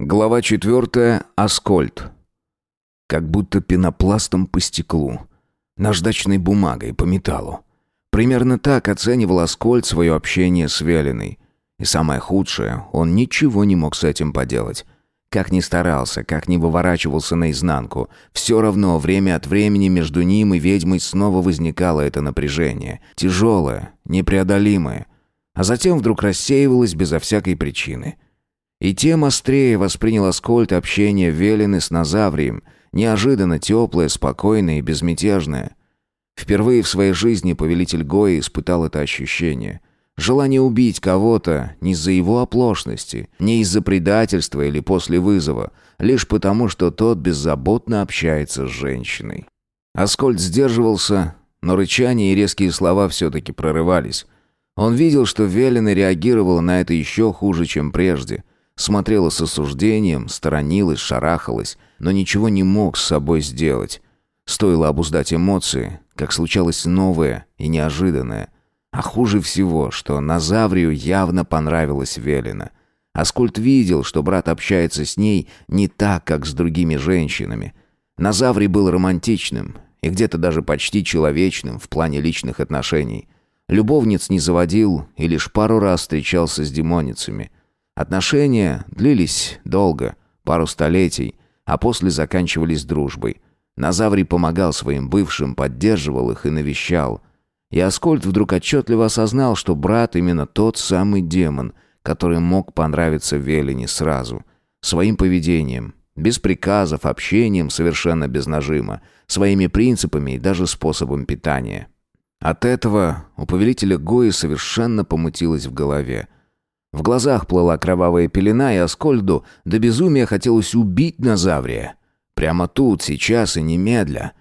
Глава четвертая. Аскольд. Как будто пенопластом по стеклу. Наждачной бумагой по металлу. Примерно так оценивал Аскольд свое общение с Велиной. И самое худшее, он ничего не мог с этим поделать. Как ни старался, как ни выворачивался наизнанку, все равно время от времени между ним и ведьмой снова возникало это напряжение. Тяжелое, непреодолимое. А затем вдруг рассеивалось безо всякой причины – и тем острее воспринял Аскольд общение Велины с Назаврием, неожиданно теплое, спокойное и безмятежное. Впервые в своей жизни повелитель Гои испытал это ощущение. Желание убить кого-то не из-за его оплошности, не из-за предательства или после вызова, лишь потому, что тот беззаботно общается с женщиной. Аскольд сдерживался, но рычание и резкие слова все-таки прорывались. Он видел, что Велина реагировала на это еще хуже, чем прежде – Смотрела с осуждением, сторонилась, шарахалась, но ничего не мог с собой сделать. Стоило обуздать эмоции, как случалось новое и неожиданное. А хуже всего, что Назаврию явно понравилась Велина. Аскольд видел, что брат общается с ней не так, как с другими женщинами. Назаврий был романтичным и где-то даже почти человечным в плане личных отношений. Любовниц не заводил и лишь пару раз встречался с демоницами – Отношения длились долго, пару столетий, а после заканчивались дружбой. Назаврий помогал своим бывшим, поддерживал их и навещал. И Аскольд вдруг отчетливо осознал, что брат именно тот самый демон, который мог понравиться Велине сразу. Своим поведением, без приказов, общением совершенно без нажима, своими принципами и даже способом питания. От этого у повелителя Гои совершенно помутилось в голове – в глазах плыла кровавая пелена, и Аскольду до безумия хотелось убить Назаврия. Прямо тут, сейчас и немедля.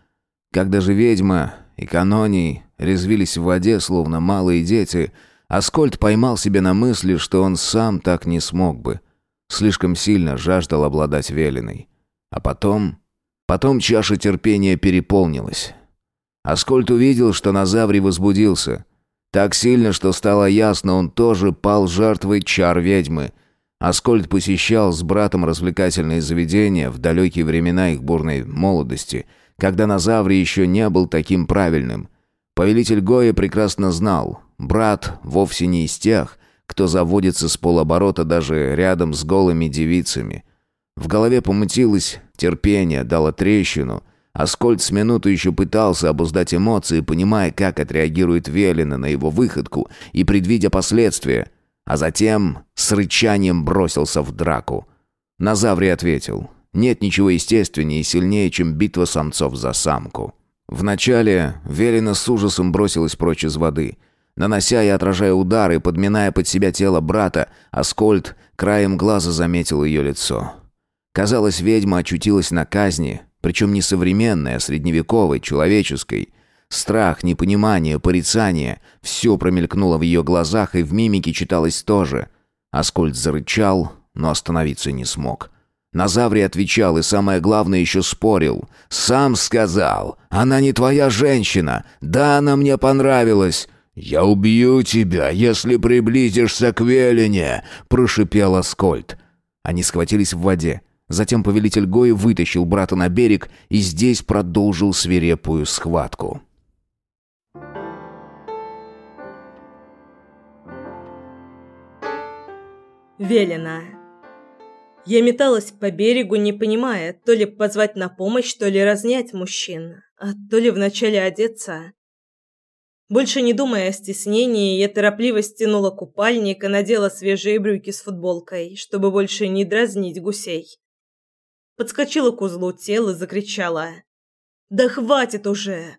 Когда же ведьма и каноний резвились в воде, словно малые дети, Аскольд поймал себя на мысли, что он сам так не смог бы. Слишком сильно жаждал обладать Велиной. А потом... Потом чаша терпения переполнилась. Аскольд увидел, что Назаврий возбудился — так сильно, что стало ясно, он тоже пал жертвой чар ведьмы. Аскольд посещал с братом развлекательные заведения в далекие времена их бурной молодости, когда Назаврий еще не был таким правильным. Повелитель Гоя прекрасно знал, брат вовсе не из тех, кто заводится с полоборота даже рядом с голыми девицами. В голове помутилось, терпение дало трещину — Аскольд с минуту еще пытался обуздать эмоции, понимая, как отреагирует Велина на его выходку и предвидя последствия, а затем с рычанием бросился в драку. Назаврий ответил, нет ничего естественнее и сильнее, чем битва самцов за самку. Вначале Велина с ужасом бросилась прочь из воды. Нанося и отражая удары, подминая под себя тело брата, Аскольд краем глаза заметил ее лицо. Казалось, ведьма очутилась на казни, причем не современной, а средневековой, человеческой. Страх, непонимание, порицание — все промелькнуло в ее глазах, и в мимике читалось тоже. Аскольд зарычал, но остановиться не смог. Назаврий отвечал и, самое главное, еще спорил. «Сам сказал, она не твоя женщина. Да, она мне понравилась». «Я убью тебя, если приблизишься к Велине», — прошипел Аскольд. Они схватились в воде. Затем повелитель Гои вытащил брата на берег и здесь продолжил свирепую схватку. Велена. Я металась по берегу, не понимая, то ли позвать на помощь, то ли разнять мужчин, а то ли вначале одеться. Больше не думая о стеснении, я торопливо стянула купальник и надела свежие брюки с футболкой, чтобы больше не дразнить гусей подскочила к узлу тела и закричала. «Да хватит уже!»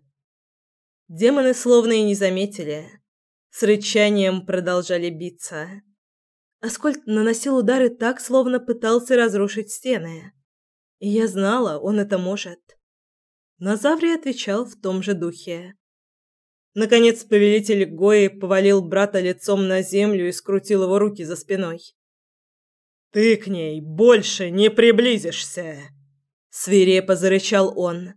Демоны словно и не заметили. С рычанием продолжали биться. Аскольд наносил удары так, словно пытался разрушить стены. И я знала, он это может. Назаврий отвечал в том же духе. Наконец повелитель Гои повалил брата лицом на землю и скрутил его руки за спиной. «Ты к ней больше не приблизишься!» Свирепо зарычал он.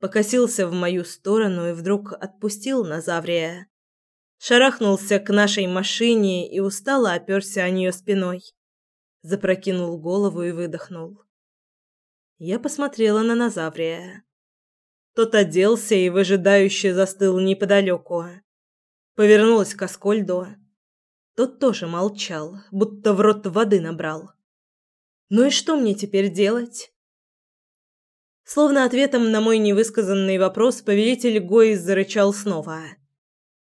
Покосился в мою сторону и вдруг отпустил Назаврия. Шарахнулся к нашей машине и устало оперся о нее спиной. Запрокинул голову и выдохнул. Я посмотрела на Назаврия. Тот оделся и выжидающе застыл неподалеку. Повернулась к Аскольду. Тот тоже молчал, будто в рот воды набрал. Ну и что мне теперь делать? Словно ответом на мой невысказанный вопрос повелитель Гои зарычал снова.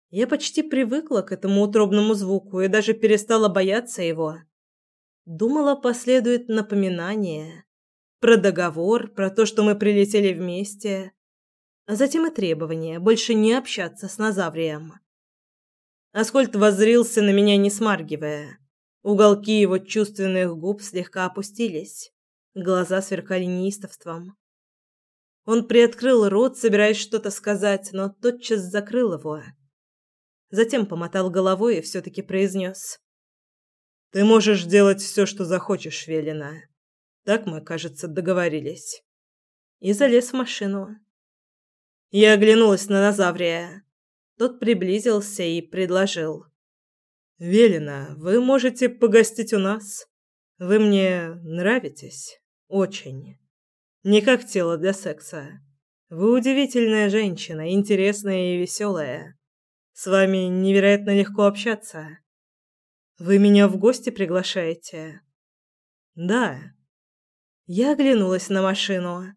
Я почти привыкла к этому утробному звуку и даже перестала бояться его. Думала, последует напоминание про договор, про то, что мы прилетели вместе, а затем и требование больше не общаться с Назаврием. Аскольд воззрился на меня, не смаргивая. Уголки его чувственных губ слегка опустились, глаза сверкали неистовством. Он приоткрыл рот, собираясь что-то сказать, но тотчас закрыл его. Затем помотал головой и все-таки произнес. «Ты можешь делать все, что захочешь, Велина. Так мы, кажется, договорились». И залез в машину. Я оглянулась на Назаврия. Тот приблизился и предложил. «Велина, вы можете погостить у нас. Вы мне нравитесь. Очень. Не как тело для секса. Вы удивительная женщина, интересная и веселая. С вами невероятно легко общаться. Вы меня в гости приглашаете?» «Да». Я оглянулась на машину.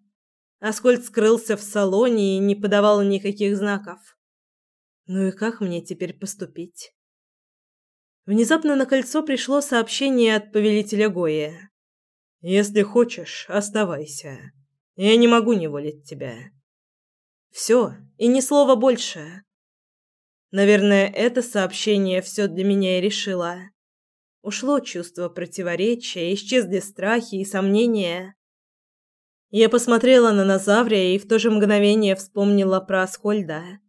Аскольд скрылся в салоне и не подавал никаких знаков. Ну и как мне теперь поступить? Внезапно на кольцо пришло сообщение от повелителя Гоя. «Если хочешь, оставайся. Я не могу неволить тебя». Все, и ни слова больше. Наверное, это сообщение все для меня и решило. Ушло чувство противоречия, исчезли страхи и сомнения. Я посмотрела на Назаврия и в то же мгновение вспомнила про Аскольда.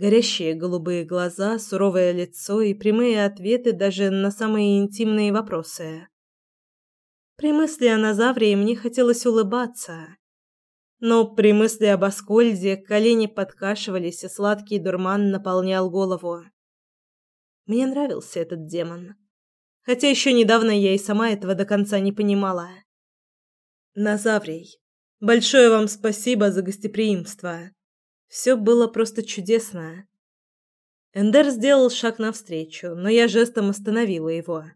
Горящие голубые глаза, суровое лицо и прямые ответы даже на самые интимные вопросы. При мысли о Назаврии мне хотелось улыбаться. Но при мысли об Аскольде колени подкашивались, и сладкий дурман наполнял голову. Мне нравился этот демон. Хотя еще недавно я и сама этого до конца не понимала. Назаврий, большое вам спасибо за гостеприимство. Все было просто чудесно. Эндер сделал шаг навстречу, но я жестом остановила его.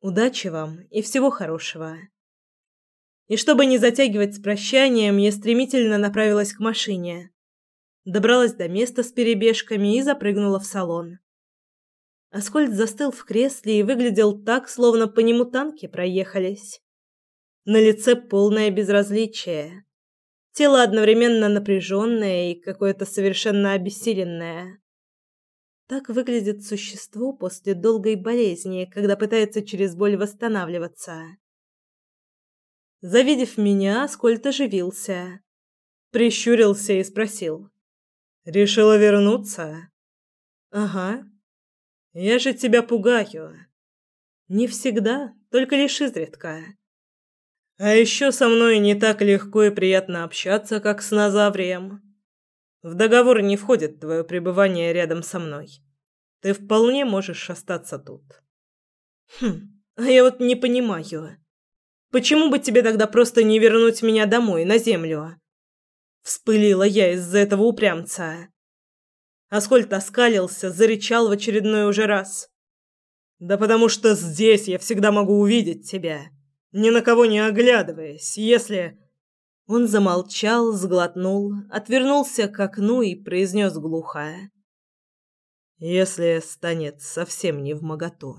Удачи вам и всего хорошего. И чтобы не затягивать с прощанием, я стремительно направилась к машине. Добралась до места с перебежками и запрыгнула в салон. Аскольд застыл в кресле и выглядел так, словно по нему танки проехались. На лице полное безразличие. Тело одновременно напряженное и какое-то совершенно обессиленное. Так выглядит существо после долгой болезни, когда пытается через боль восстанавливаться. Завидев меня, Скольд оживился, прищурился и спросил: "Решила вернуться?" "Ага. Я же тебя пугаю. Не всегда, только лишь изредка. А еще со мной не так легко и приятно общаться, как с Назаврием. В договор не входит твое пребывание рядом со мной. Ты вполне можешь остаться тут. Хм, а я вот не понимаю. Почему бы тебе тогда просто не вернуть меня домой, на землю? Вспылила я из-за этого упрямца. Аскольд оскалился, зарычал в очередной уже раз. Да потому что здесь я всегда могу увидеть тебя ни на кого не оглядываясь, если...» Он замолчал, сглотнул, отвернулся к окну и произнес глухо. «Если станет совсем не в моготу».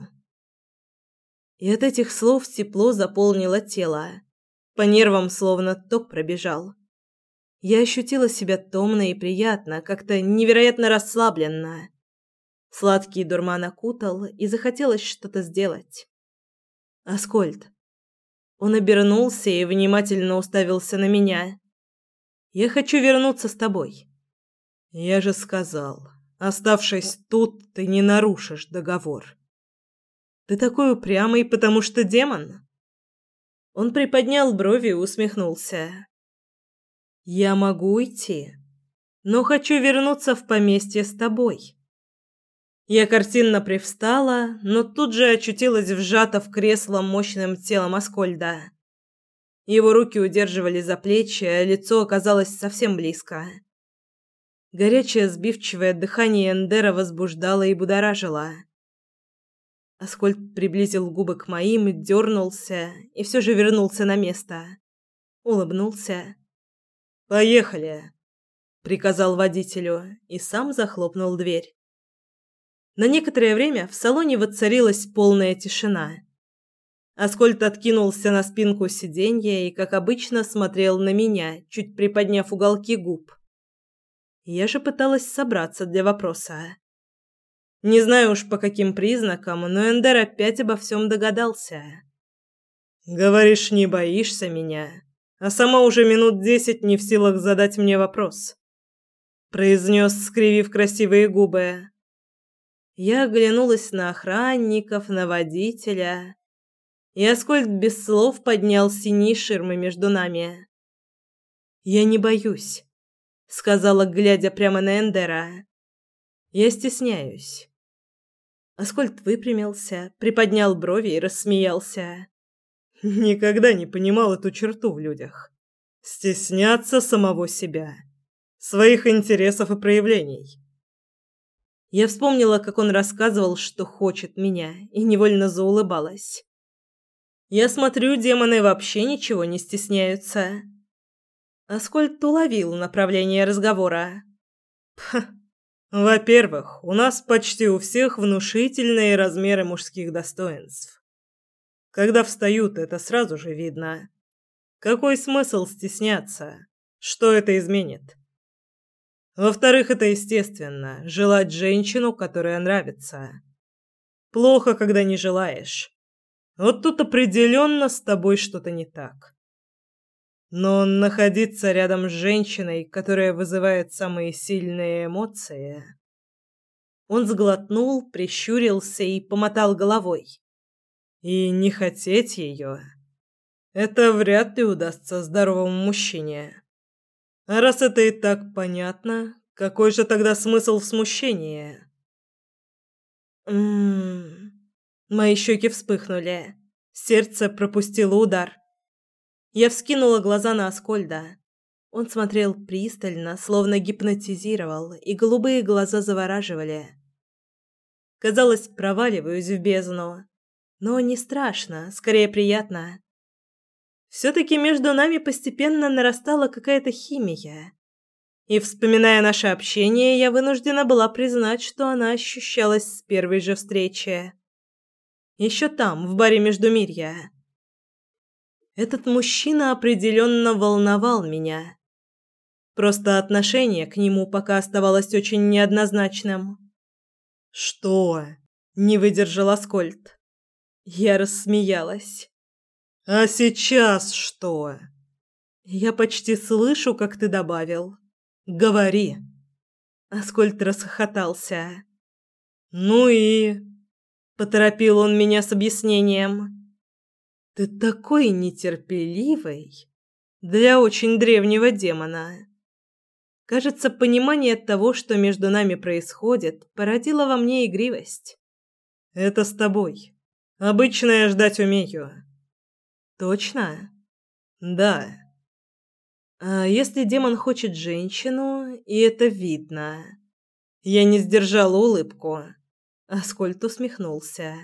И от этих слов тепло заполнило тело. По нервам словно ток пробежал. Я ощутила себя томно и приятно, как-то невероятно расслабленно. Сладкий дурман окутал, и захотелось что-то сделать. «Аскольд, он обернулся и внимательно уставился на меня. «Я хочу вернуться с тобой». «Я же сказал, оставшись тут, ты не нарушишь договор». «Ты такой упрямый, потому что демон?» Он приподнял брови и усмехнулся. «Я могу уйти, но хочу вернуться в поместье с тобой». Я картинно привстала, но тут же очутилась вжата в кресло мощным телом Аскольда. Его руки удерживали за плечи, а лицо оказалось совсем близко. Горячее сбивчивое дыхание Эндера возбуждало и будоражило. Аскольд приблизил губы к моим, дернулся и все же вернулся на место. Улыбнулся. «Поехали!» — приказал водителю и сам захлопнул дверь. На некоторое время в салоне воцарилась полная тишина. Аскольд откинулся на спинку сиденья и, как обычно, смотрел на меня, чуть приподняв уголки губ. Я же пыталась собраться для вопроса. Не знаю уж по каким признакам, но Эндер опять обо всем догадался. «Говоришь, не боишься меня, а сама уже минут десять не в силах задать мне вопрос», произнес, скривив красивые губы. Я оглянулась на охранников, на водителя, и Аскольд без слов поднял синие ширмы между нами. «Я не боюсь», — сказала, глядя прямо на Эндера. «Я стесняюсь». Аскольд выпрямился, приподнял брови и рассмеялся. «Никогда не понимал эту черту в людях. Стесняться самого себя, своих интересов и проявлений». Я вспомнила, как он рассказывал, что хочет меня, и невольно заулыбалась. Я смотрю, демоны вообще ничего не стесняются. Аскольд уловил направление разговора. Во-первых, у нас почти у всех внушительные размеры мужских достоинств. Когда встают, это сразу же видно. Какой смысл стесняться? Что это изменит? Во-вторых, это естественно желать женщину, которая нравится. Плохо, когда не желаешь. Вот тут определенно с тобой что-то не так. Но находиться рядом с женщиной, которая вызывает самые сильные эмоции... Он сглотнул, прищурился и помотал головой. И не хотеть ее... Это вряд ли удастся здоровому мужчине. А раз это и так понятно, какой же тогда смысл в смущении? Мм. Мои щеки вспыхнули. Сердце пропустило удар. Я вскинула глаза на Аскольда. Он смотрел пристально, словно гипнотизировал, и голубые глаза завораживали. Казалось, проваливаюсь в бездну. Но не страшно, скорее приятно. Все-таки между нами постепенно нарастала какая-то химия. И, вспоминая наше общение, я вынуждена была признать, что она ощущалась с первой же встречи. Еще там, в баре Междумирья. Этот мужчина определенно волновал меня. Просто отношение к нему пока оставалось очень неоднозначным. «Что?» — не выдержал Аскольд. Я рассмеялась. А сейчас что? Я почти слышу, как ты добавил. Говори. Аскольд расхохотался. Ну и поторопил он меня с объяснением. Ты такой нетерпеливый для очень древнего демона. Кажется, понимание того, что между нами происходит, породило во мне игривость. Это с тобой. Обычно я ждать умею. Точно? Да. А если демон хочет женщину, и это видно? Я не сдержала улыбку. Аскольд усмехнулся.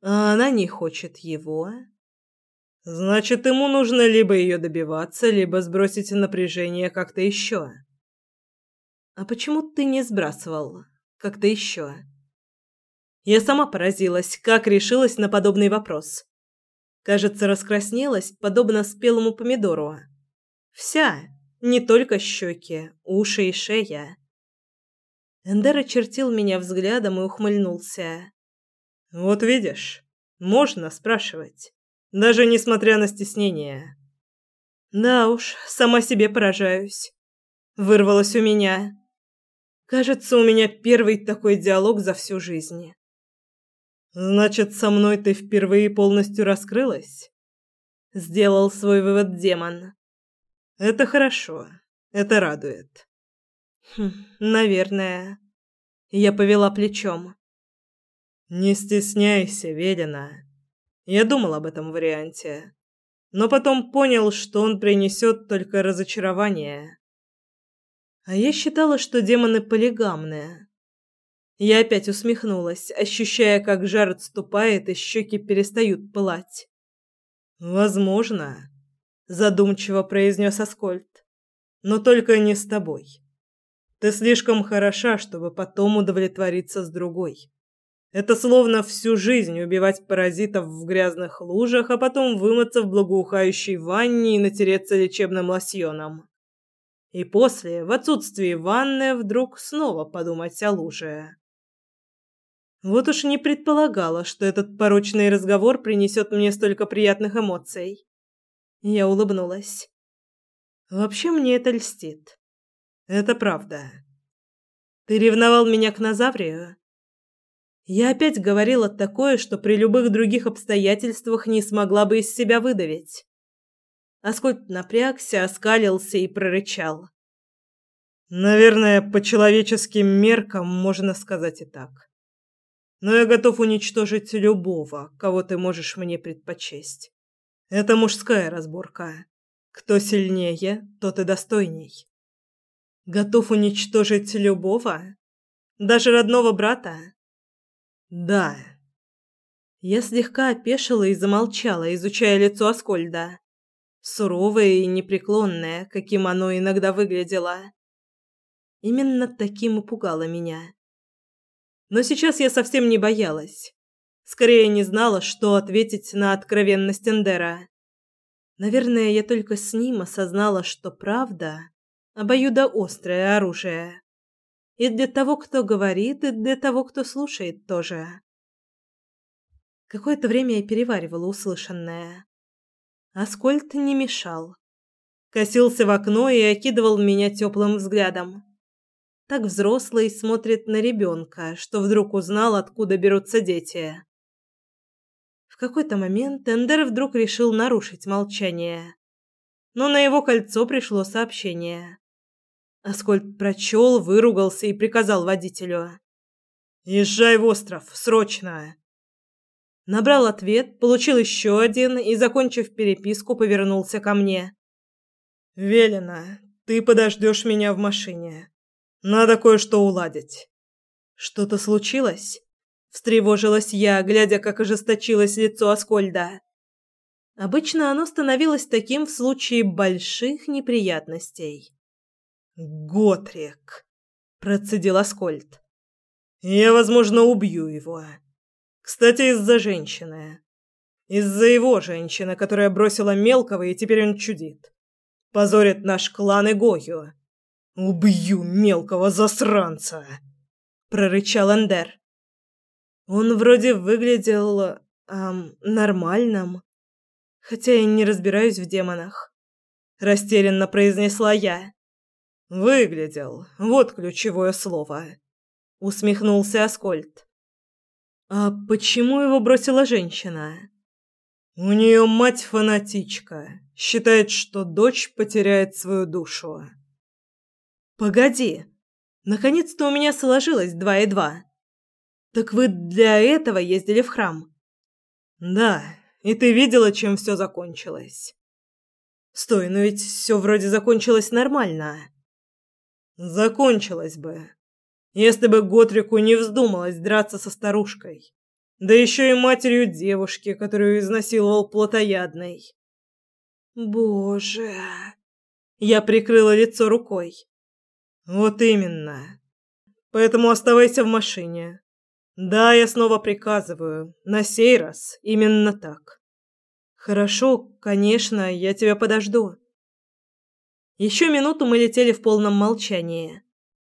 А она не хочет его? Значит, ему нужно либо ее добиваться, либо сбросить напряжение как-то еще. А почему ты не сбрасывал как-то еще? Я сама поразилась, как решилась на подобный вопрос. Кажется, раскраснелась, подобно спелому помидору. Вся, не только щеки, уши и шея. Эндер очертил меня взглядом и ухмыльнулся. «Вот видишь, можно спрашивать, даже несмотря на стеснение». «Да уж, сама себе поражаюсь». Вырвалось у меня. Кажется, у меня первый такой диалог за всю жизнь. Значит, со мной ты впервые полностью раскрылась? Сделал свой вывод демон. Это хорошо. Это радует. Хм, наверное. Я повела плечом. Не стесняйся, Велена. Я думал об этом варианте, но потом понял, что он принесет только разочарование. А я считала, что демоны полигамные. Я опять усмехнулась, ощущая, как жар отступает и щеки перестают пылать. «Возможно», — задумчиво произнес Аскольд, — «но только не с тобой. Ты слишком хороша, чтобы потом удовлетвориться с другой. Это словно всю жизнь убивать паразитов в грязных лужах, а потом вымыться в благоухающей ванне и натереться лечебным лосьоном. И после, в отсутствии ванны, вдруг снова подумать о луже. Вот уж не предполагала, что этот порочный разговор принесет мне столько приятных эмоций. Я улыбнулась. Вообще мне это льстит. Это правда. Ты ревновал меня к Назаврию? Я опять говорила такое, что при любых других обстоятельствах не смогла бы из себя выдавить. Аскольд напрягся, оскалился и прорычал. Наверное, по человеческим меркам можно сказать и так но я готов уничтожить любого, кого ты можешь мне предпочесть. Это мужская разборка. Кто сильнее, тот и достойней. Готов уничтожить любого? Даже родного брата? Да. Я слегка опешила и замолчала, изучая лицо Аскольда. Суровое и непреклонное, каким оно иногда выглядело. Именно таким и пугало меня. Но сейчас я совсем не боялась. Скорее не знала, что ответить на откровенность Эндера. Наверное, я только с ним осознала, что правда обоюдоострое оружие. И для того, кто говорит, и для того, кто слушает тоже. Какое-то время я переваривала услышанное. Аскольд не мешал. Косился в окно и окидывал меня теплым взглядом. Так взрослый смотрит на ребенка, что вдруг узнал, откуда берутся дети. В какой-то момент Эндер вдруг решил нарушить молчание. Но на его кольцо пришло сообщение. Аскольд прочел, выругался и приказал водителю. «Езжай в остров, срочно!» Набрал ответ, получил еще один и, закончив переписку, повернулся ко мне. «Велено, ты подождешь меня в машине. Надо кое-что уладить. Что-то случилось? Встревожилась я, глядя, как ожесточилось лицо Аскольда. Обычно оно становилось таким в случае больших неприятностей. Готрик, процедил Аскольд. Я, возможно, убью его. Кстати, из-за женщины. Из-за его женщины, которая бросила мелкого, и теперь он чудит. Позорит наш клан и Гою. «Убью мелкого засранца!» — прорычал Эндер. Он вроде выглядел... Эм, нормальным. Хотя я не разбираюсь в демонах. Растерянно произнесла я. «Выглядел. Вот ключевое слово», — усмехнулся Аскольд. «А почему его бросила женщина?» «У нее мать фанатичка. Считает, что дочь потеряет свою душу». Погоди. Наконец-то у меня сложилось два и два. Так вы для этого ездили в храм? Да, и ты видела, чем все закончилось. Стой, но ведь все вроде закончилось нормально. Закончилось бы, если бы Готрику не вздумалось драться со старушкой. Да еще и матерью девушки, которую изнасиловал плотоядный. Боже. Я прикрыла лицо рукой. Вот именно. Поэтому оставайся в машине. Да, я снова приказываю. На сей раз именно так. Хорошо, конечно, я тебя подожду. Еще минуту мы летели в полном молчании.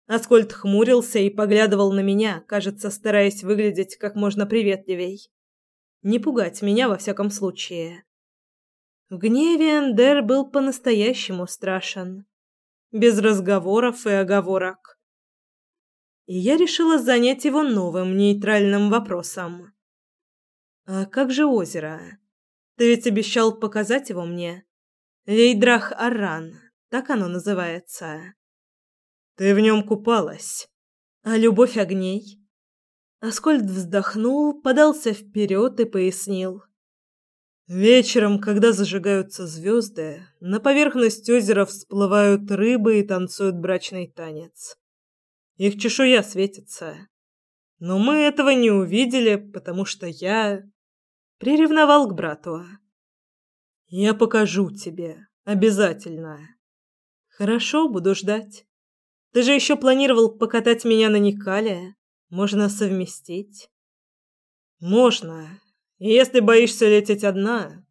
Аскольд хмурился и поглядывал на меня, кажется, стараясь выглядеть как можно приветливей. Не пугать меня во всяком случае. В гневе Эндер был по-настоящему страшен без разговоров и оговорок. И я решила занять его новым нейтральным вопросом. «А как же озеро? Ты ведь обещал показать его мне? Лейдрах Аран, так оно называется». «Ты в нем купалась?» А любовь огней? Аскольд вздохнул, подался вперед и пояснил. Вечером, когда зажигаются звезды, на поверхность озера всплывают рыбы и танцуют брачный танец. Их чешуя светится. Но мы этого не увидели, потому что я приревновал к брату. Я покажу тебе, обязательно. Хорошо, буду ждать. Ты же еще планировал покатать меня на Никале. Можно совместить. Можно. Если боишься лететь одна,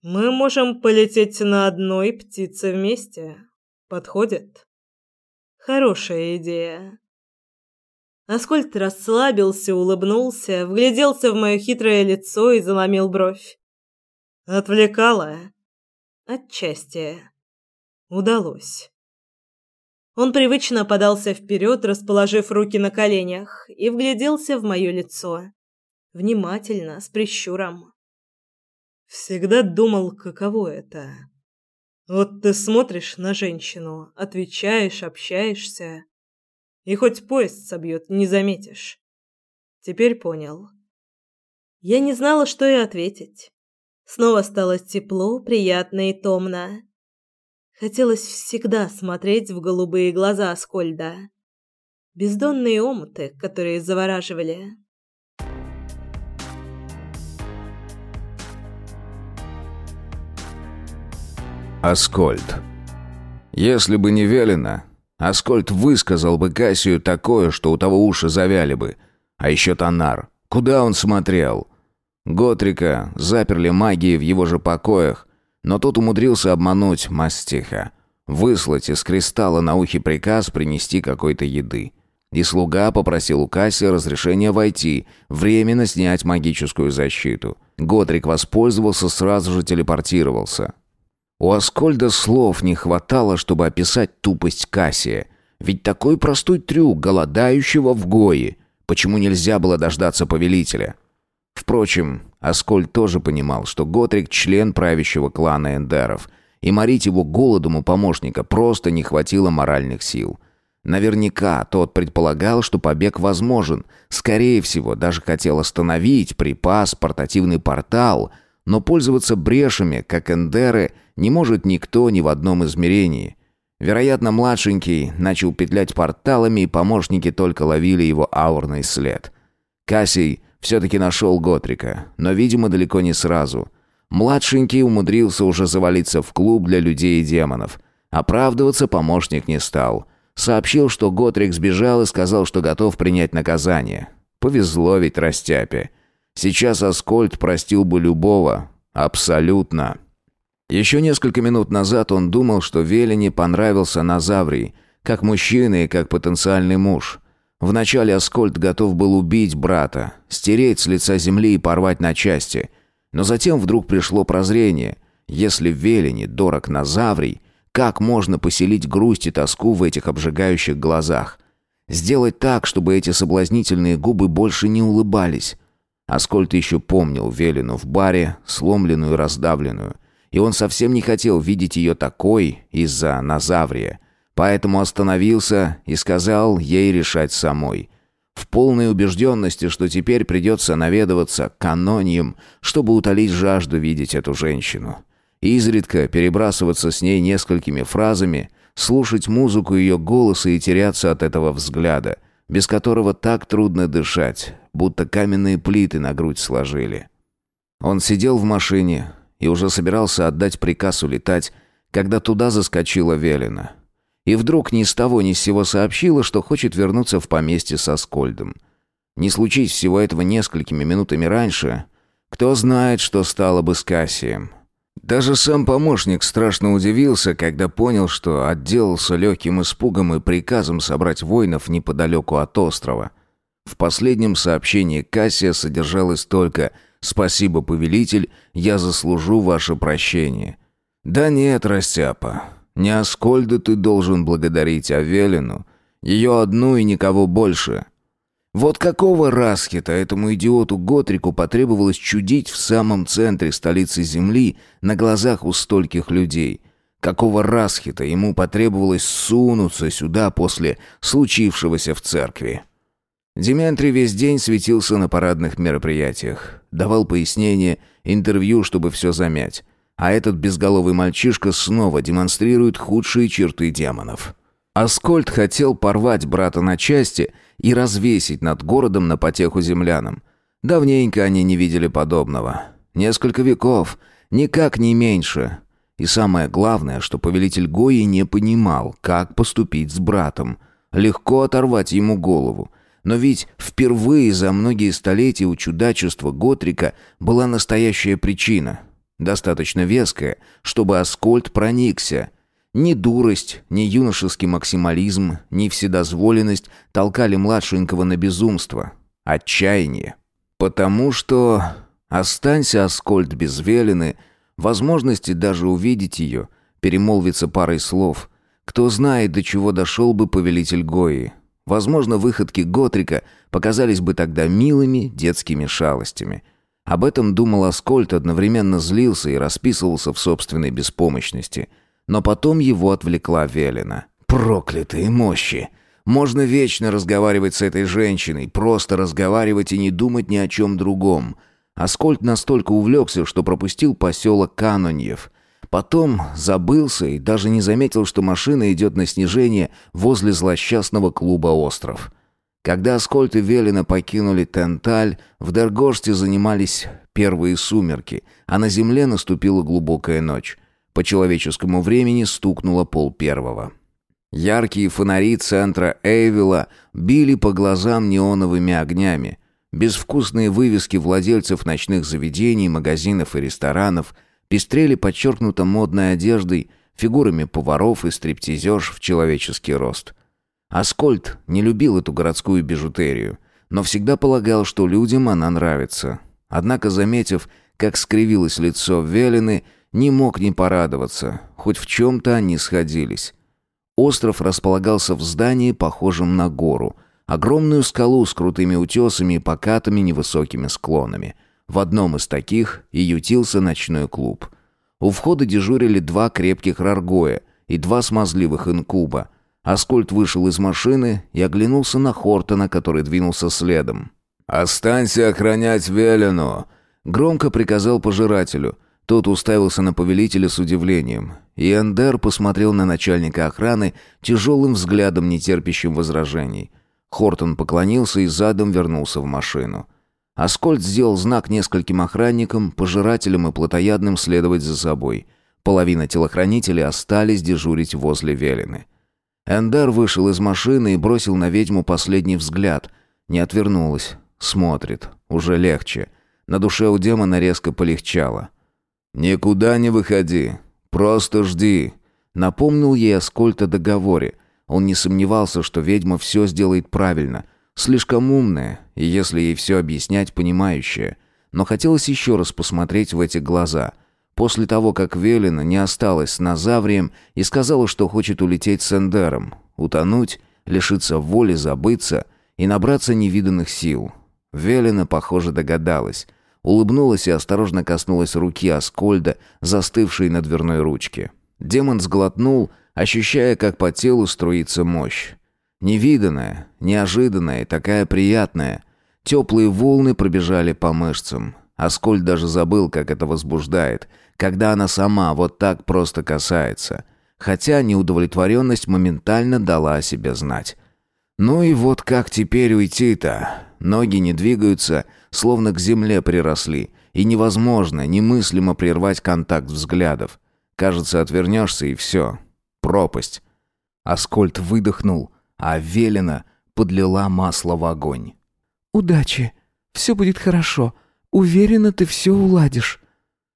мы можем полететь на одной птице вместе. Подходит? Хорошая идея. Аскольд расслабился, улыбнулся, вгляделся в мое хитрое лицо и заломил бровь. Отвлекала? Отчасти. Удалось. Он привычно подался вперед, расположив руки на коленях, и вгляделся в мое лицо внимательно, с прищуром. Всегда думал, каково это. Вот ты смотришь на женщину, отвечаешь, общаешься, и хоть поезд собьет, не заметишь. Теперь понял. Я не знала, что и ответить. Снова стало тепло, приятно и томно. Хотелось всегда смотреть в голубые глаза Скольда. Бездонные омуты, которые завораживали. Аскольд. Если бы не велено, Аскольд высказал бы Кассию такое, что у того уши завяли бы. А еще Тонар. Куда он смотрел? Готрика заперли магией в его же покоях, но тот умудрился обмануть мастиха. Выслать из кристалла на ухе приказ принести какой-то еды. И слуга попросил у Кассия разрешения войти, временно снять магическую защиту. Готрик воспользовался, сразу же телепортировался. У Аскольда слов не хватало, чтобы описать тупость Кассия. Ведь такой простой трюк голодающего в Гои. Почему нельзя было дождаться повелителя? Впрочем, Аскольд тоже понимал, что Готрик – член правящего клана Эндеров, и морить его голодом у помощника просто не хватило моральных сил. Наверняка тот предполагал, что побег возможен. Скорее всего, даже хотел остановить припас, портативный портал – но пользоваться брешами, как Эндеры, не может никто ни в одном измерении. Вероятно, младшенький начал петлять порталами, и помощники только ловили его аурный след. Кассий все-таки нашел Готрика, но, видимо, далеко не сразу. Младшенький умудрился уже завалиться в клуб для людей и демонов. Оправдываться помощник не стал. Сообщил, что Готрик сбежал и сказал, что готов принять наказание. Повезло ведь растяпе. Сейчас Аскольд простил бы любого. Абсолютно. Еще несколько минут назад он думал, что Велине понравился Назаврий, как мужчина и как потенциальный муж. Вначале Аскольд готов был убить брата, стереть с лица земли и порвать на части. Но затем вдруг пришло прозрение. Если Велине дорог Назаврий, как можно поселить грусть и тоску в этих обжигающих глазах? Сделать так, чтобы эти соблазнительные губы больше не улыбались. Аскольд еще помнил Велину в баре, сломленную и раздавленную. И он совсем не хотел видеть ее такой из-за Назаврия. Поэтому остановился и сказал ей решать самой. В полной убежденности, что теперь придется наведываться к канониям, чтобы утолить жажду видеть эту женщину. Изредка перебрасываться с ней несколькими фразами, слушать музыку ее голоса и теряться от этого взгляда – без которого так трудно дышать, будто каменные плиты на грудь сложили. Он сидел в машине и уже собирался отдать приказ улетать, когда туда заскочила Велина. И вдруг ни с того ни с сего сообщила, что хочет вернуться в поместье со Скольдом. Не случись всего этого несколькими минутами раньше, кто знает, что стало бы с Кассием. Даже сам помощник страшно удивился, когда понял, что отделался легким испугом и приказом собрать воинов неподалеку от острова. В последнем сообщении Кассия содержалось только «Спасибо, повелитель, я заслужу ваше прощение». «Да нет, Растяпа, не Аскольда ты должен благодарить, а Велину. Ее одну и никого больше. Вот какого расхита этому идиоту Готрику потребовалось чудить в самом центре столицы Земли на глазах у стольких людей? Какого расхита ему потребовалось сунуться сюда после случившегося в церкви? Деметрий весь день светился на парадных мероприятиях, давал пояснения, интервью, чтобы все замять. А этот безголовый мальчишка снова демонстрирует худшие черты демонов. Аскольд хотел порвать брата на части и развесить над городом на потеху землянам. Давненько они не видели подобного. Несколько веков, никак не меньше. И самое главное, что повелитель Гои не понимал, как поступить с братом. Легко оторвать ему голову. Но ведь впервые за многие столетия у чудачества Готрика была настоящая причина. Достаточно веская, чтобы Аскольд проникся. Ни дурость, ни юношеский максимализм, ни вседозволенность толкали младшенького на безумство. Отчаяние. Потому что... Останься Аскольд без Велины, возможности даже увидеть ее, перемолвиться парой слов. Кто знает, до чего дошел бы повелитель Гои. Возможно, выходки Готрика показались бы тогда милыми детскими шалостями. Об этом думал Аскольд, одновременно злился и расписывался в собственной беспомощности. Но потом его отвлекла Велина. «Проклятые мощи! Можно вечно разговаривать с этой женщиной, просто разговаривать и не думать ни о чем другом». Аскольд настолько увлекся, что пропустил поселок Каноньев – Потом забылся и даже не заметил, что машина идет на снижение возле злосчастного клуба «Остров». Когда Аскольд и Велина покинули Тенталь, в Дергоште занимались первые сумерки, а на земле наступила глубокая ночь. По человеческому времени стукнуло пол первого. Яркие фонари центра Эйвила били по глазам неоновыми огнями. Безвкусные вывески владельцев ночных заведений, магазинов и ресторанов – пестрели подчеркнуто модной одеждой, фигурами поваров и стриптизерш в человеческий рост. Аскольд не любил эту городскую бижутерию, но всегда полагал, что людям она нравится. Однако, заметив, как скривилось лицо Велины, не мог не порадоваться, хоть в чем-то они сходились. Остров располагался в здании, похожем на гору, огромную скалу с крутыми утесами и покатыми невысокими склонами – в одном из таких и ютился ночной клуб. У входа дежурили два крепких раргоя и два смазливых инкуба. Аскольд вышел из машины и оглянулся на Хортона, который двинулся следом. «Останься охранять Велену!» Громко приказал пожирателю. Тот уставился на повелителя с удивлением. И Эндер посмотрел на начальника охраны тяжелым взглядом, нетерпящим возражений. Хортон поклонился и задом вернулся в машину. Аскольд сделал знак нескольким охранникам, пожирателям и плотоядным следовать за собой. Половина телохранителей остались дежурить возле Велины. Эндер вышел из машины и бросил на ведьму последний взгляд. Не отвернулась. Смотрит. Уже легче. На душе у демона резко полегчало. «Никуда не выходи. Просто жди», — напомнил ей Аскольд о договоре. Он не сомневался, что ведьма все сделает правильно, Слишком умная, и если ей все объяснять, понимающая. Но хотелось еще раз посмотреть в эти глаза. После того, как Велина не осталась с Назаврием и сказала, что хочет улететь с Эндером, утонуть, лишиться воли, забыться и набраться невиданных сил. Велина, похоже, догадалась. Улыбнулась и осторожно коснулась руки Аскольда, застывшей на дверной ручке. Демон сглотнул, ощущая, как по телу струится мощь. Невиданная, неожиданная такая приятная. Теплые волны пробежали по мышцам. Аскольд даже забыл, как это возбуждает, когда она сама вот так просто касается. Хотя неудовлетворенность моментально дала о себе знать. Ну и вот как теперь уйти-то? Ноги не двигаются, словно к земле приросли, и невозможно, немыслимо прервать контакт взглядов. Кажется, отвернешься и все. Пропасть. Аскольд выдохнул, а Велена подлила масло в огонь. «Удачи. Все будет хорошо. Уверена, ты все уладишь».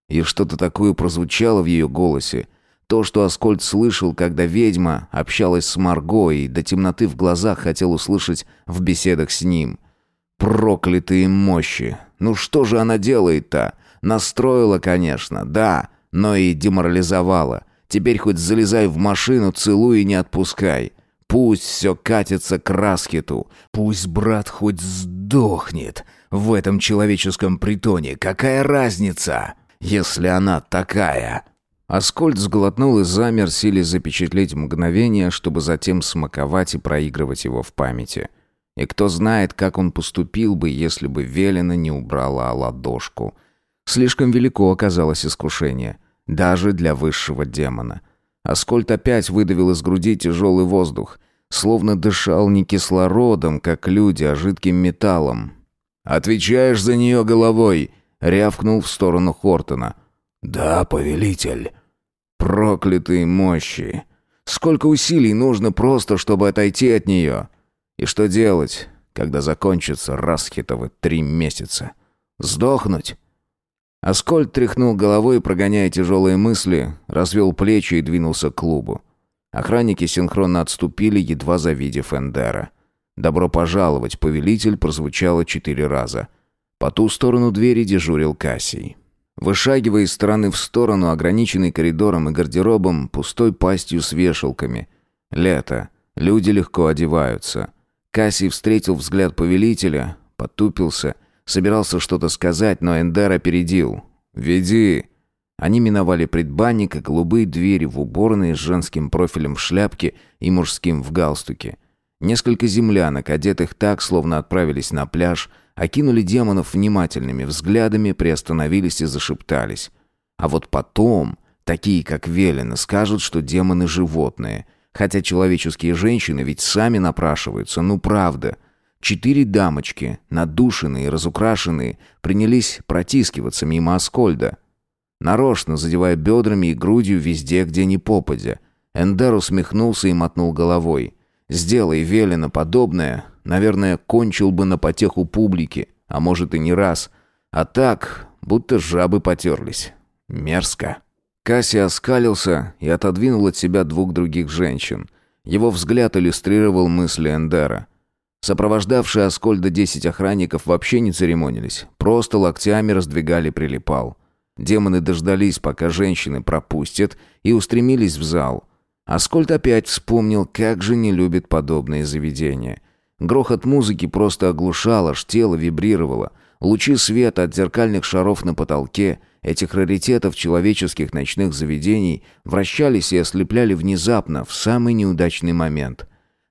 И что-то такое прозвучало в ее голосе. То, что Аскольд слышал, когда ведьма общалась с Марго и до темноты в глазах хотел услышать в беседах с ним. Проклятые мощи! Ну что же она делает-то? Настроила, конечно, да, но и деморализовала. Теперь хоть залезай в машину, целуй и не отпускай. Пусть все катится к Раскету. Пусть брат хоть сдохнет в этом человеческом притоне. Какая разница, если она такая? Аскольд сглотнул и замер, силясь запечатлеть мгновение, чтобы затем смаковать и проигрывать его в памяти. И кто знает, как он поступил бы, если бы Велена не убрала ладошку. Слишком велико оказалось искушение, даже для высшего демона. Аскольд опять выдавил из груди тяжелый воздух, словно дышал не кислородом, как люди, а жидким металлом. «Отвечаешь за нее головой!» — рявкнул в сторону Хортона. «Да, повелитель». «Проклятые мощи! Сколько усилий нужно просто, чтобы отойти от нее! И что делать, когда закончатся Расхитовы три месяца? Сдохнуть?» Аскольд тряхнул головой, прогоняя тяжелые мысли, развел плечи и двинулся к клубу. Охранники синхронно отступили, едва завидев Эндера. «Добро пожаловать, повелитель» прозвучало четыре раза. По ту сторону двери дежурил Кассий. Вышагивая из стороны в сторону, ограниченный коридором и гардеробом, пустой пастью с вешалками. Лето. Люди легко одеваются. Кассий встретил взгляд повелителя, потупился, собирался что-то сказать, но Эндер опередил. «Веди!» Они миновали предбанник и голубые двери в уборной с женским профилем в шляпке и мужским в галстуке. Несколько землянок, одетых так, словно отправились на пляж, окинули демонов внимательными взглядами, приостановились и зашептались. А вот потом, такие как Велена, скажут, что демоны животные. Хотя человеческие женщины ведь сами напрашиваются, ну правда. Четыре дамочки, надушенные и разукрашенные, принялись протискиваться мимо Аскольда нарочно задевая бедрами и грудью везде, где ни попадя. Эндер усмехнулся и мотнул головой. «Сделай велено подобное, наверное, кончил бы на потеху публики, а может и не раз. А так, будто жабы потерлись. Мерзко». Касси оскалился и отодвинул от себя двух других женщин. Его взгляд иллюстрировал мысли Эндера. Сопровождавшие Аскольда десять охранников вообще не церемонились, просто локтями раздвигали прилипал. Демоны дождались, пока женщины пропустят, и устремились в зал. Аскольд опять вспомнил, как же не любит подобные заведения. Грохот музыки просто оглушал, аж тело вибрировало. Лучи света от зеркальных шаров на потолке, этих раритетов человеческих ночных заведений, вращались и ослепляли внезапно, в самый неудачный момент.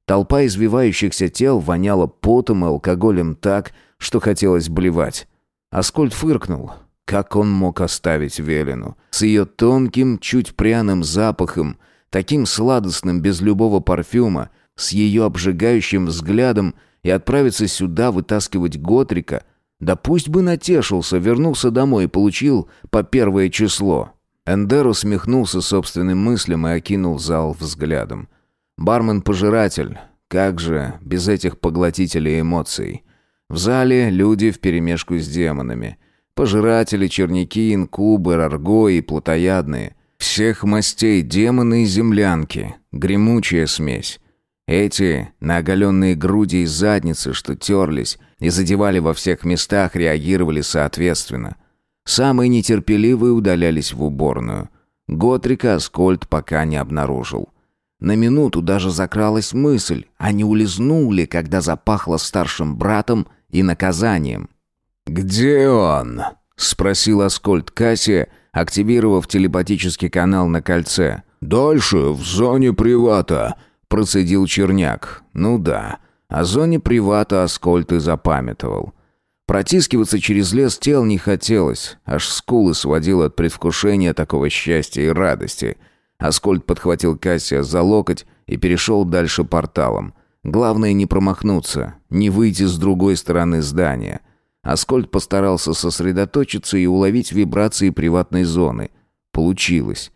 Толпа извивающихся тел воняла потом и алкоголем так, что хотелось блевать. Аскольд фыркнул. Как он мог оставить Велину? С ее тонким, чуть пряным запахом, таким сладостным без любого парфюма, с ее обжигающим взглядом и отправиться сюда вытаскивать Готрика? Да пусть бы натешился, вернулся домой и получил по первое число. Эндер усмехнулся собственным мыслям и окинул зал взглядом. Бармен-пожиратель. Как же без этих поглотителей эмоций? В зале люди вперемешку с демонами. Пожиратели, черники, инкубы, раргои, плотоядные. Всех мастей демоны и землянки. Гремучая смесь. Эти, на оголенные груди и задницы, что терлись и задевали во всех местах, реагировали соответственно. Самые нетерпеливые удалялись в уборную. Готрика Аскольд пока не обнаружил. На минуту даже закралась мысль, а не улизнул ли, когда запахло старшим братом и наказанием. «Где он?» — спросил Аскольд Кассия, активировав телепатический канал на кольце. «Дальше, в зоне привата», — процедил Черняк. «Ну да, о зоне привата Аскольд и запамятовал». Протискиваться через лес тел не хотелось, аж скулы сводил от предвкушения такого счастья и радости. Аскольд подхватил Кассия за локоть и перешел дальше порталом. Главное не промахнуться, не выйти с другой стороны здания — Аскольд постарался сосредоточиться и уловить вибрации приватной зоны. Получилось.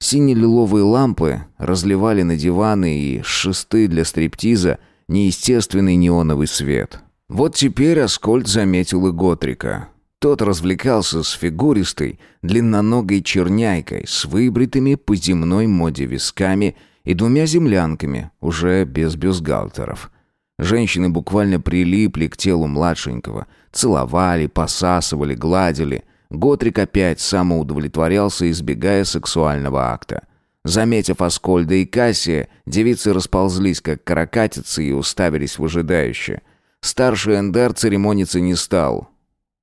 Сине-лиловые лампы разливали на диваны и шесты для стриптиза неестественный неоновый свет. Вот теперь Аскольд заметил и Готрика. Тот развлекался с фигуристой, длинноногой черняйкой, с выбритыми по земной моде висками и двумя землянками, уже без бюстгальтеров. Женщины буквально прилипли к телу младшенького, целовали, посасывали, гладили. Готрик опять самоудовлетворялся, избегая сексуального акта. Заметив Аскольда и Кассия, девицы расползлись, как каракатицы, и уставились выжидающе. Старший Эндер церемониться не стал.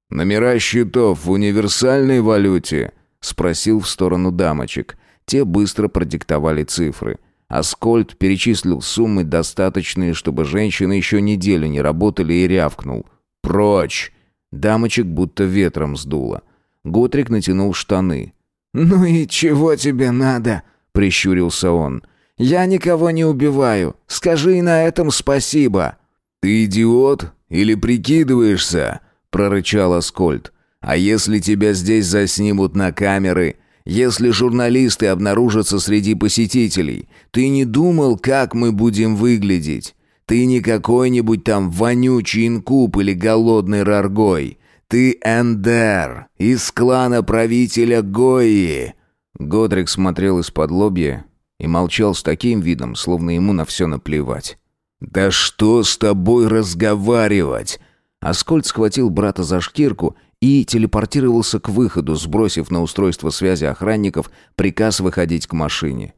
«Номера счетов в универсальной валюте?» — спросил в сторону дамочек — Те быстро продиктовали цифры. Аскольд перечислил суммы, достаточные, чтобы женщины еще неделю не работали, и рявкнул. «Прочь!» Дамочек будто ветром сдуло. Готрик натянул штаны. «Ну и чего тебе надо?» — прищурился он. «Я никого не убиваю. Скажи и на этом спасибо». «Ты идиот или прикидываешься?» — прорычал Аскольд. «А если тебя здесь заснимут на камеры? Если журналисты обнаружатся среди посетителей? Ты не думал, как мы будем выглядеть? Ты не какой-нибудь там вонючий инкуб или голодный раргой. Ты Эндер из клана правителя Гои!» Годрик смотрел из-под лобья и молчал с таким видом, словно ему на все наплевать. «Да что с тобой разговаривать?» Аскольд схватил брата за шкирку и телепортировался к выходу, сбросив на устройство связи охранников приказ выходить к машине.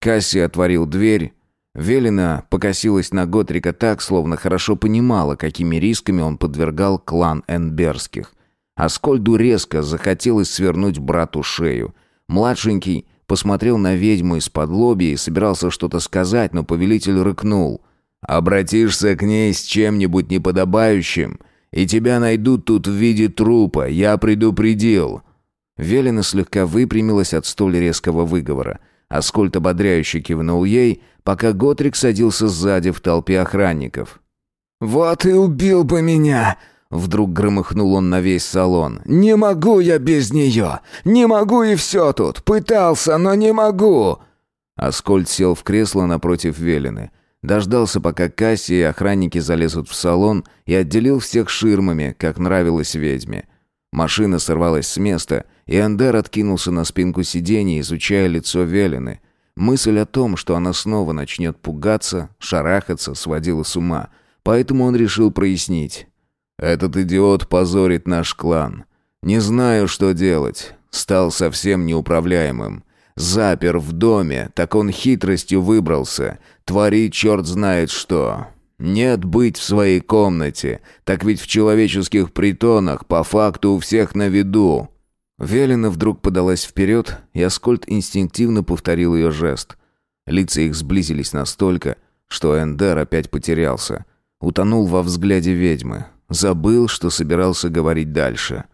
Касси отворил дверь. Велина покосилась на Готрика так, словно хорошо понимала, какими рисками он подвергал клан Энберских. Аскольду резко захотелось свернуть брату шею. Младшенький посмотрел на ведьму из-под лоби и собирался что-то сказать, но повелитель рыкнул. «Обратишься к ней с чем-нибудь неподобающим, и тебя найдут тут в виде трупа, я предупредил». Велина слегка выпрямилась от столь резкого выговора. Аскольд ободряюще кивнул ей, пока Готрик садился сзади в толпе охранников. «Вот и убил бы меня!» Вдруг громыхнул он на весь салон. «Не могу я без нее! Не могу и все тут! Пытался, но не могу!» Аскольд сел в кресло напротив Велины. Дождался, пока Касси и охранники залезут в салон и отделил всех ширмами, как нравилось ведьме. Машина сорвалась с места, и Андер откинулся на спинку сиденья, изучая лицо Велины. Мысль о том, что она снова начнет пугаться, шарахаться, сводила с ума. Поэтому он решил прояснить. «Этот идиот позорит наш клан. Не знаю, что делать. Стал совсем неуправляемым. Запер в доме, так он хитростью выбрался. Творит черт знает что. Нет быть в своей комнате, так ведь в человеческих притонах по факту у всех на виду». Велина вдруг подалась вперед, и Аскольд инстинктивно повторил ее жест. Лица их сблизились настолько, что Эндер опять потерялся. Утонул во взгляде ведьмы. Забыл, что собирался говорить дальше.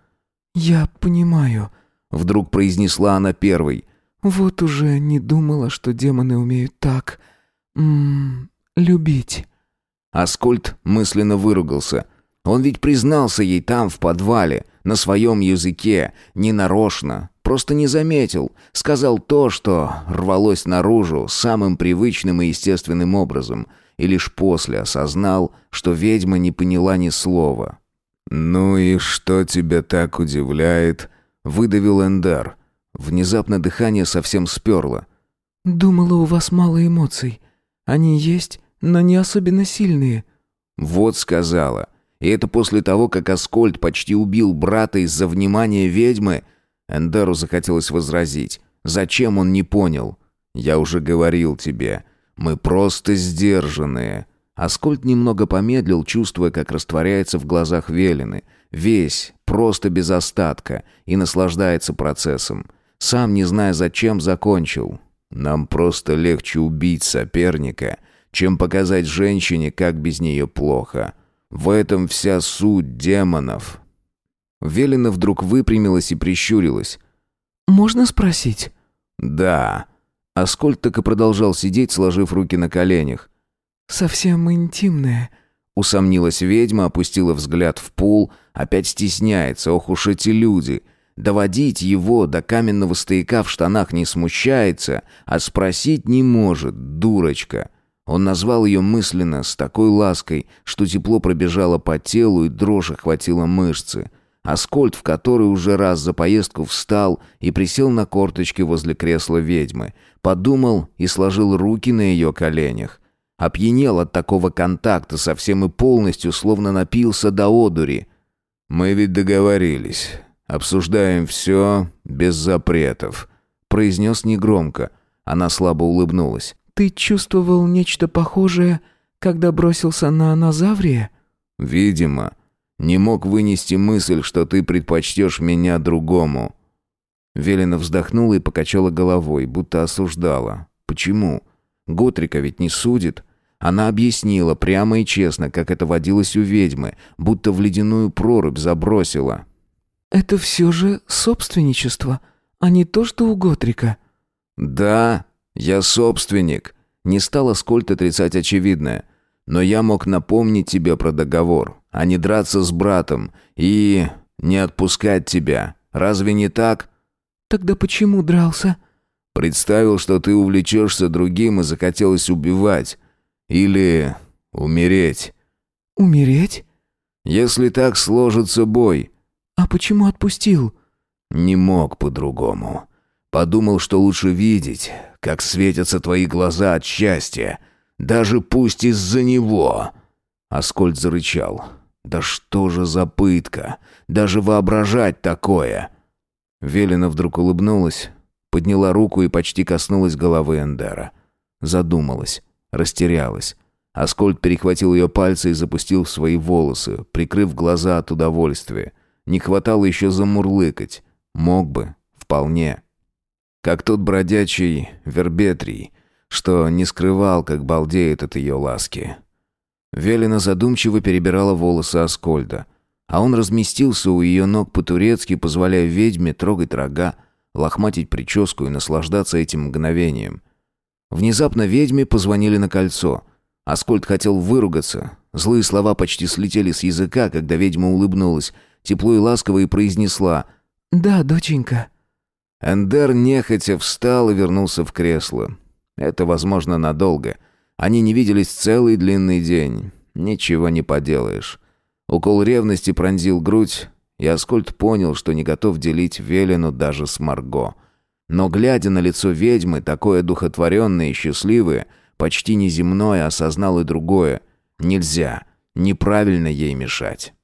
«Я понимаю», — вдруг произнесла она первой. «Вот уже не думала, что демоны умеют так... М -м, любить». Аскольд мысленно выругался. Он ведь признался ей там, в подвале, на своем языке, ненарочно, просто не заметил, сказал то, что рвалось наружу самым привычным и естественным образом, и лишь после осознал, что ведьма не поняла ни слова. «Ну и что тебя так удивляет?» — выдавил Эндар. Внезапно дыхание совсем сперло. «Думала, у вас мало эмоций. Они есть, но не особенно сильные». «Вот сказала. И это после того, как Аскольд почти убил брата из-за внимания ведьмы?» Эндеру захотелось возразить. «Зачем он не понял?» «Я уже говорил тебе. Мы просто сдержанные». Аскольд немного помедлил, чувствуя, как растворяется в глазах Велины. Весь, просто без остатка, и наслаждается процессом. Сам, не зная зачем, закончил. «Нам просто легче убить соперника, чем показать женщине, как без нее плохо. В этом вся суть демонов». Велина вдруг выпрямилась и прищурилась. «Можно спросить?» «Да». Аскольд так и продолжал сидеть, сложив руки на коленях. «Совсем интимное», — усомнилась ведьма, опустила взгляд в пол, опять стесняется, ох уж эти люди. Доводить его до каменного стояка в штанах не смущается, а спросить не может, дурочка. Он назвал ее мысленно с такой лаской, что тепло пробежало по телу и дрожь охватила мышцы. Аскольд, в который уже раз за поездку встал и присел на корточки возле кресла ведьмы, подумал и сложил руки на ее коленях. Опьянел от такого контакта совсем и полностью, словно напился до одури. «Мы ведь договорились. Обсуждаем все без запретов», — произнес негромко. Она слабо улыбнулась. «Ты чувствовал нечто похожее, когда бросился на Назаврия?» «Видимо. Не мог вынести мысль, что ты предпочтешь меня другому». Велина вздохнула и покачала головой, будто осуждала. Почему? Готрика ведь не судит. Она объяснила прямо и честно, как это водилось у ведьмы, будто в ледяную прорубь забросила. «Это все же собственничество, а не то, что у Готрика». «Да, я собственник», — не стала Скольд отрицать очевидное. «Но я мог напомнить тебе про договор, а не драться с братом и не отпускать тебя. Разве не так?» «Тогда почему дрался?» «Представил, что ты увлечешься другим и захотелось убивать. Или умереть». «Умереть?» «Если так сложится бой». «А почему отпустил?» «Не мог по-другому. Подумал, что лучше видеть, как светятся твои глаза от счастья. Даже пусть из-за него». Аскольд зарычал. «Да что же за пытка? Даже воображать такое!» Велина вдруг улыбнулась, подняла руку и почти коснулась головы Эндера. Задумалась, растерялась. Аскольд перехватил ее пальцы и запустил в свои волосы, прикрыв глаза от удовольствия. Не хватало еще замурлыкать. Мог бы, вполне. Как тот бродячий вербетрий, что не скрывал, как балдеет от ее ласки. Велина задумчиво перебирала волосы Аскольда а он разместился у ее ног по-турецки, позволяя ведьме трогать рога, лохматить прическу и наслаждаться этим мгновением. Внезапно ведьме позвонили на кольцо. Аскольд хотел выругаться. Злые слова почти слетели с языка, когда ведьма улыбнулась, тепло и ласково и произнесла «Да, доченька». Эндер нехотя встал и вернулся в кресло. Это, возможно, надолго. Они не виделись целый длинный день. Ничего не поделаешь. Укол ревности пронзил грудь, и Аскольд понял, что не готов делить Велину даже с Марго. Но глядя на лицо ведьмы, такое духотворенное и счастливое, почти неземное, осознал и другое. Нельзя, неправильно ей мешать.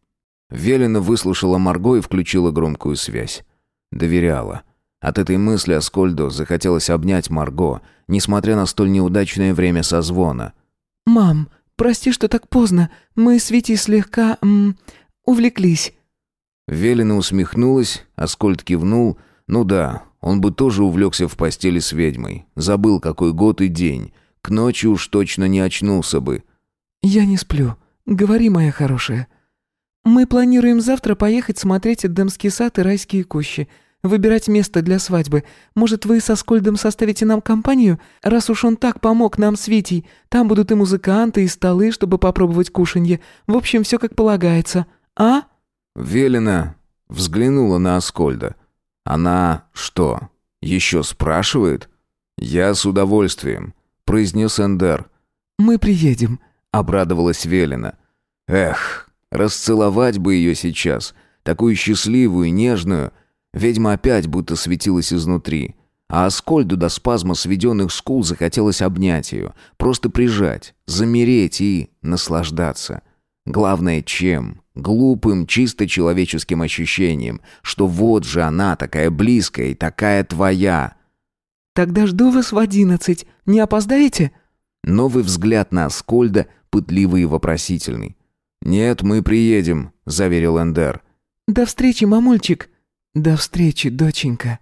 Велина выслушала Марго и включила громкую связь. Доверяла. От этой мысли Аскольду захотелось обнять Марго, несмотря на столь неудачное время созвона. «Мам, Прости, что так поздно. Мы с Витей слегка... М, увлеклись». Велина усмехнулась, Аскольд кивнул. «Ну да, он бы тоже увлекся в постели с ведьмой. Забыл, какой год и день. К ночи уж точно не очнулся бы». «Я не сплю. Говори, моя хорошая. Мы планируем завтра поехать смотреть Эдемский сад и райские кущи выбирать место для свадьбы. Может, вы со Скольдом составите нам компанию? Раз уж он так помог нам с Витей, там будут и музыканты, и столы, чтобы попробовать кушанье. В общем, все как полагается. А?» Велина взглянула на Аскольда. «Она что, еще спрашивает?» «Я с удовольствием», — произнес Эндер. «Мы приедем», — обрадовалась Велина. «Эх, расцеловать бы ее сейчас, такую счастливую, нежную, Ведьма опять будто светилась изнутри. А Аскольду до спазма сведенных скул захотелось обнять ее, просто прижать, замереть и наслаждаться. Главное чем? Глупым, чисто человеческим ощущением, что вот же она такая близкая и такая твоя. «Тогда жду вас в одиннадцать. Не опоздаете?» Новый взгляд на Аскольда, пытливый и вопросительный. «Нет, мы приедем», — заверил Эндер. «До встречи, мамульчик», «До встречи, доченька».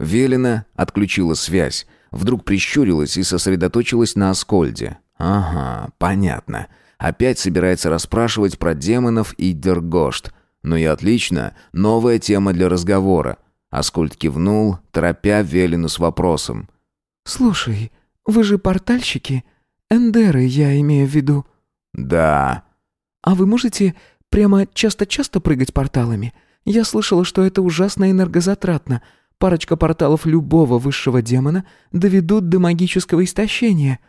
Велина отключила связь, вдруг прищурилась и сосредоточилась на Аскольде. «Ага, понятно. Опять собирается расспрашивать про демонов и Дергошт. Ну и отлично, новая тема для разговора». Аскольд кивнул, торопя Велину с вопросом. «Слушай, вы же портальщики? Эндеры, я имею в виду». «Да». «А вы можете прямо часто-часто прыгать порталами? Я слышала, что это ужасно энергозатратно. Парочка порталов любого высшего демона доведут до магического истощения».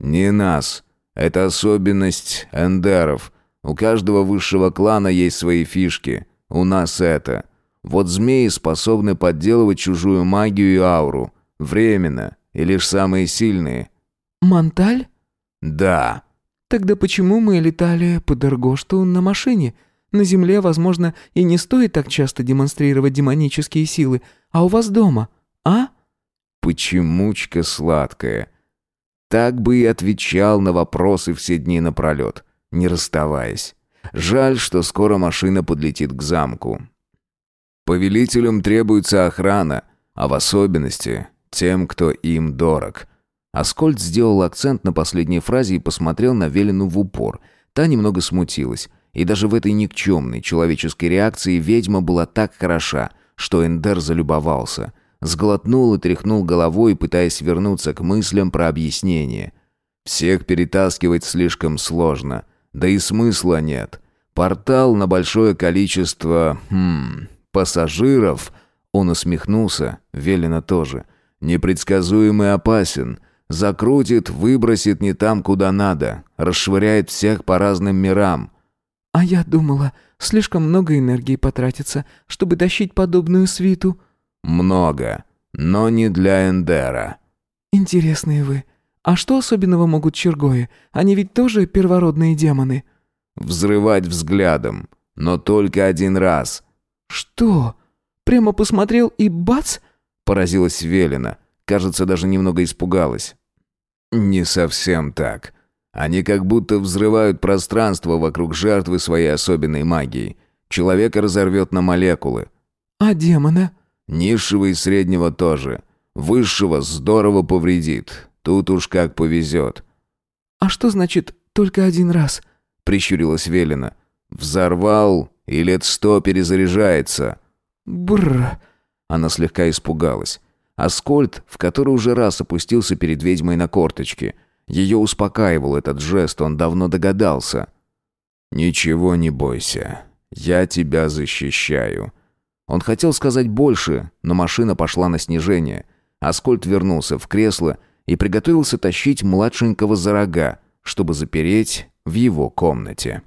«Не нас. Это особенность эндеров. У каждого высшего клана есть свои фишки. У нас это. Вот змеи способны подделывать чужую магию и ауру. Временно. И лишь самые сильные». «Монталь?» «Да». «Тогда почему мы летали по Дергошту на машине?» На Земле, возможно, и не стоит так часто демонстрировать демонические силы, а у вас дома, а?» «Почемучка сладкая». Так бы и отвечал на вопросы все дни напролет, не расставаясь. Жаль, что скоро машина подлетит к замку. Повелителям требуется охрана, а в особенности тем, кто им дорог. Аскольд сделал акцент на последней фразе и посмотрел на Велину в упор. Та немного смутилась. И даже в этой никчемной человеческой реакции ведьма была так хороша, что Эндер залюбовался. Сглотнул и тряхнул головой, пытаясь вернуться к мыслям про объяснение. Всех перетаскивать слишком сложно. Да и смысла нет. Портал на большое количество... Хм... Пассажиров... Он усмехнулся, Велина тоже. Непредсказуемый опасен. Закрутит, выбросит не там, куда надо. Расшвыряет всех по разным мирам. «А я думала, слишком много энергии потратится, чтобы тащить подобную свиту». «Много, но не для Эндера». «Интересные вы. А что особенного могут чергои? Они ведь тоже первородные демоны». «Взрывать взглядом, но только один раз». «Что? Прямо посмотрел и бац?» Поразилась Велина. Кажется, даже немного испугалась. «Не совсем так. Они как будто взрывают пространство вокруг жертвы своей особенной магией. Человека разорвет на молекулы. А демона? Низшего и среднего тоже. Высшего здорово повредит. Тут уж как повезет. А что значит «только один раз»? Прищурилась Велина. Взорвал и лет сто перезаряжается. Бррр. Она слегка испугалась. Аскольд, в который уже раз опустился перед ведьмой на корточки – ее успокаивал этот жест, он давно догадался. «Ничего не бойся, я тебя защищаю». Он хотел сказать больше, но машина пошла на снижение. Аскольд вернулся в кресло и приготовился тащить младшенького за рога, чтобы запереть в его комнате.